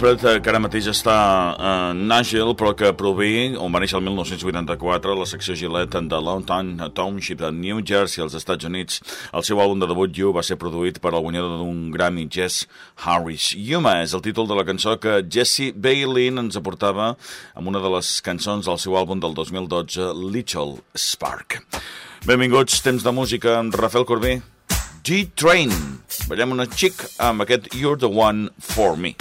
intèrpret que ara mateix està a Nashville, però que prové, on va néixer el 1984, a la secció Gillette de Longtown Township de New Jersey, als Estats Units. El seu àlbum de debut, You, va ser produït per el guanyador d'un Grammy, Jess Harris. Yuma és el títol de la cançó que Jesse Bailey ens aportava amb una de les cançons del seu àlbum del 2012, Little Spark. Benvinguts, temps de música amb Rafael Corbí. G-Train. Ballem una xic amb aquest You're the One for me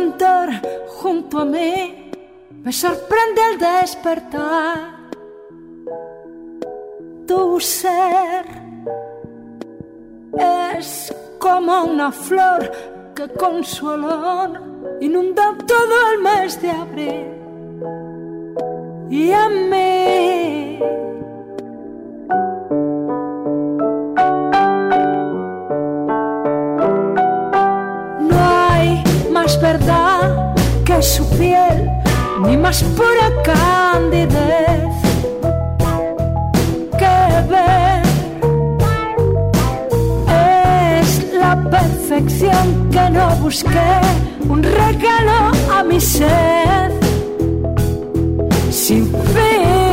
resplandor junto a mí me sorprende el despertar. Tu ser es como una flor que con su olor inunda todo el mes de abril. Y a mí más verdad que su piel, ni más pura candidez que ver. Es la perfección que no busqué, un regalo a mi sed sin fin.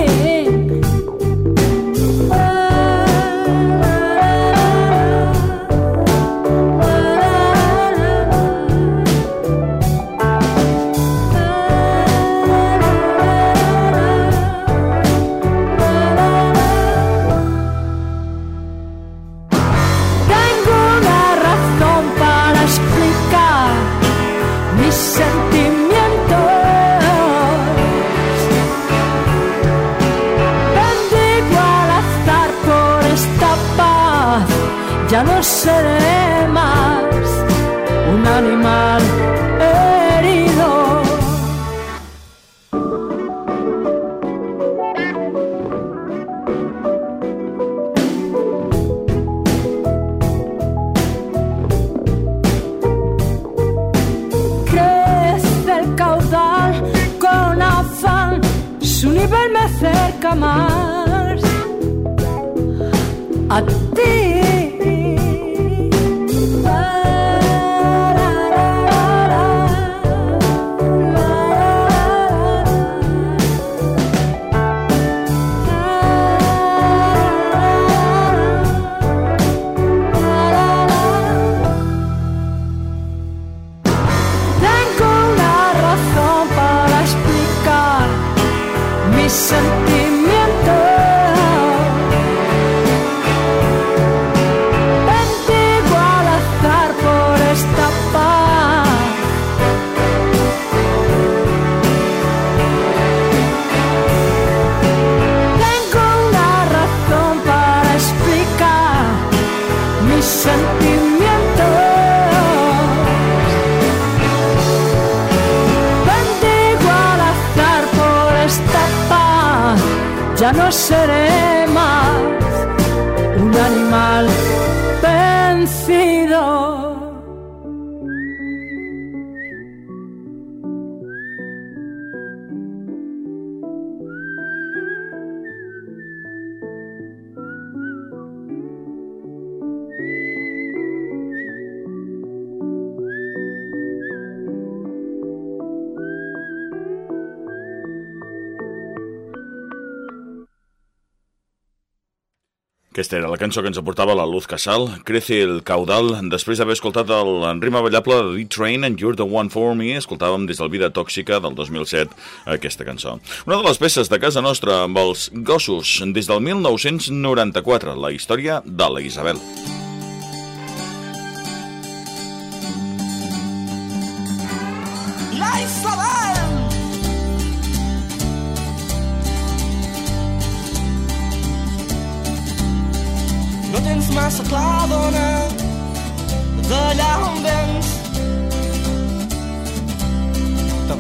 Aquesta era la cançó que ens aportava la Luz Casal, Crece el caudal, després d'haver escoltat el rima ballable de D-Train and You're the One for Me, escoltàvem des del Vida Tòxica del 2007 aquesta cançó. Una de les peces de casa nostra amb els gossos, des del 1994, la història de la Isabel. La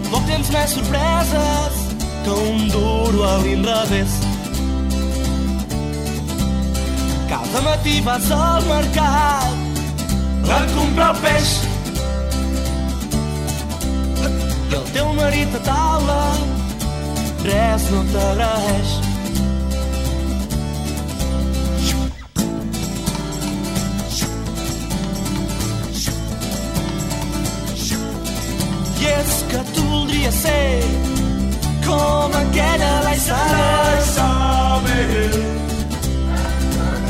Tampoc tens més sorpreses que un duro a l'inrevés. Cada matí vas al mercat a comprar el peix i el teu marit a taula res no t'agraeix. Voldries ser com aquella la Isabel.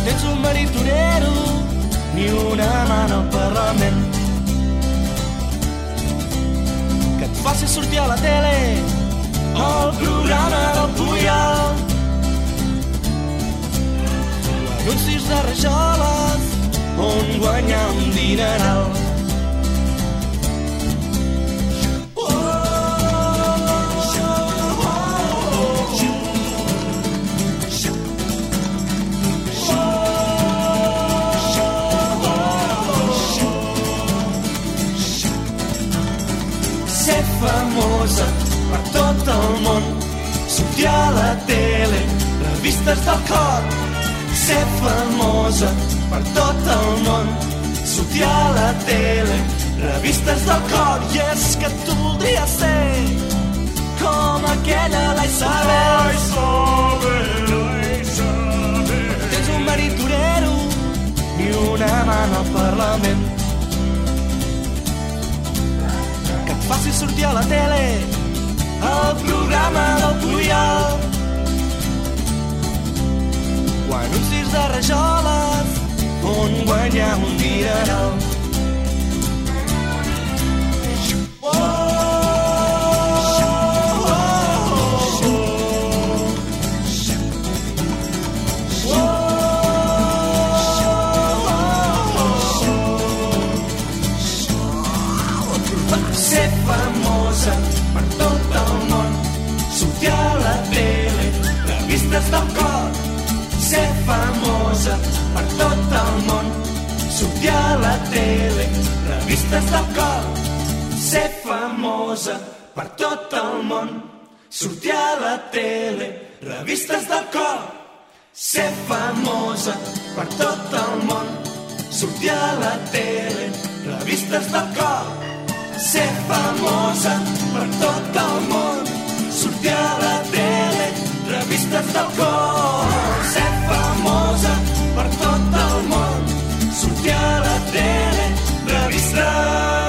Tens un marit torero ni una mà al Parlament. Que et faci sortir a la tele al programa del Puyol. Anuncis de rajoles on guanyar un dineral. famosa per tot el món. Sortir a la tele, revistes del cor. Ser famosa per tot el món. Sortir a la tele, revistes del cor. I és que tu voldria ser com aquella la Isabel. La Isabel, la Isabel. Tens un marit torero i una mano al Parlament faci sortir a la tele el programa del Puyol o anuncis de rajoles on guanyar un dineral. Famosa per tot el món, sortir a la tele, revistes del cor. Ser famosa per tot el món, sortir a la tele, revistes del cor. Ser famosa per tot el món, sortir a la tele, revistes del cor ser famosa per tot el món, sortir a la tele, revistes del cor. Ser famosa sortir a la tele, revistes del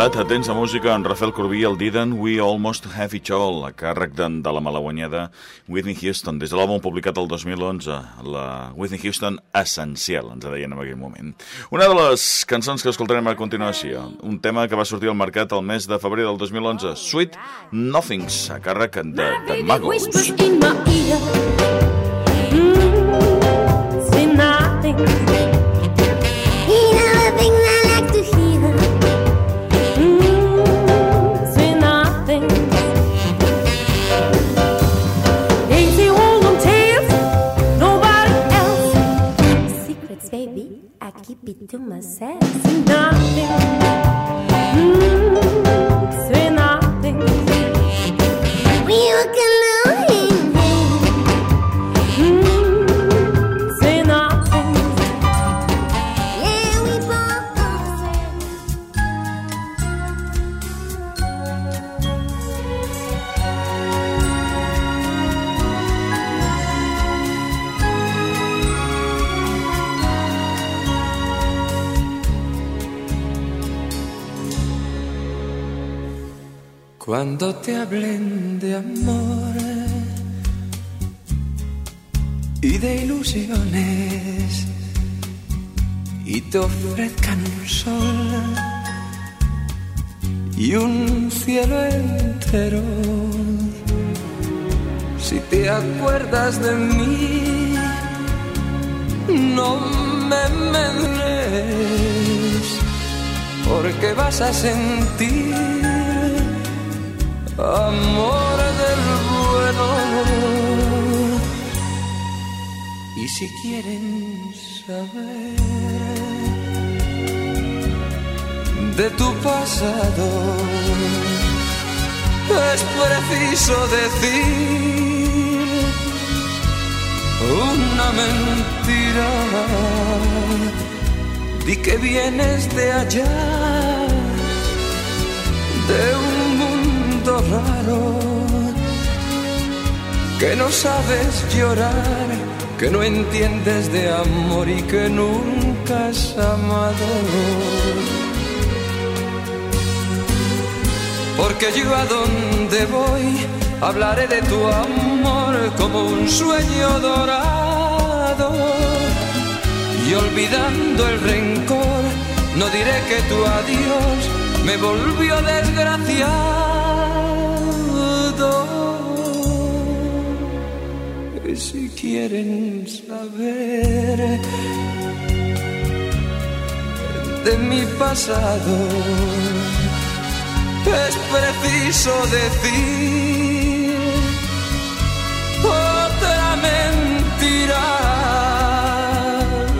escoltat a temps de música en Rafael Corbí el Didn't We Almost Have It All, a càrrec de, de la malaguanyada Whitney Houston, des de l'àlbum publicat el 2011, la Whitney Houston Essencial, ens deien en aquell moment. Una de les cançons que escoltarem a continuació, un tema que va sortir al mercat el mes de febrer del 2011, Sweet Nothings, a càrrec de, de Magos. Whispers in my ear. Mm, say nothing. Keep it to myself. Say nothing. Mm, say nothing. We look alone. Cuando te hablen de amor y de ilusiones y te ofrezcan un sol y un cielo entero, si te acuerdas de mí, no me menres, porque vas a sentir amor del bueno. Y si quieren saber de tu pasado, es preciso decir una mentira. Di que vienes de allá, de un raro, que no sabes llorar, que no entiendes de amor y que nunca has amado. Porque yo a donde voy hablaré de tu amor como un sueño dorado. Y olvidando el rencor, no diré que tu adiós me volvió desgraciado. Y si quieren saber de mi pasado, es preciso decir otra mentira.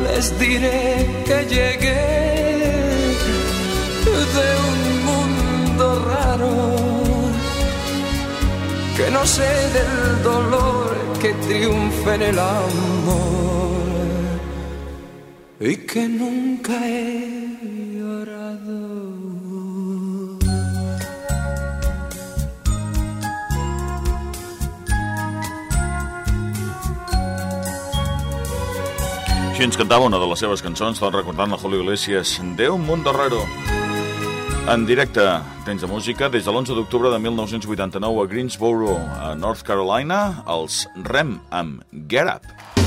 Les diré que llegué no sé del dolor que triunfa en el amor y que nunca he llorado. Així ens cantava una de les seves cançons, tot recordant la Julio Iglesias, de un mundo raro. En directe, temps de música, des de l'11 d'octubre de 1989 a Greensboro, a North Carolina, els Rem amb Get Up.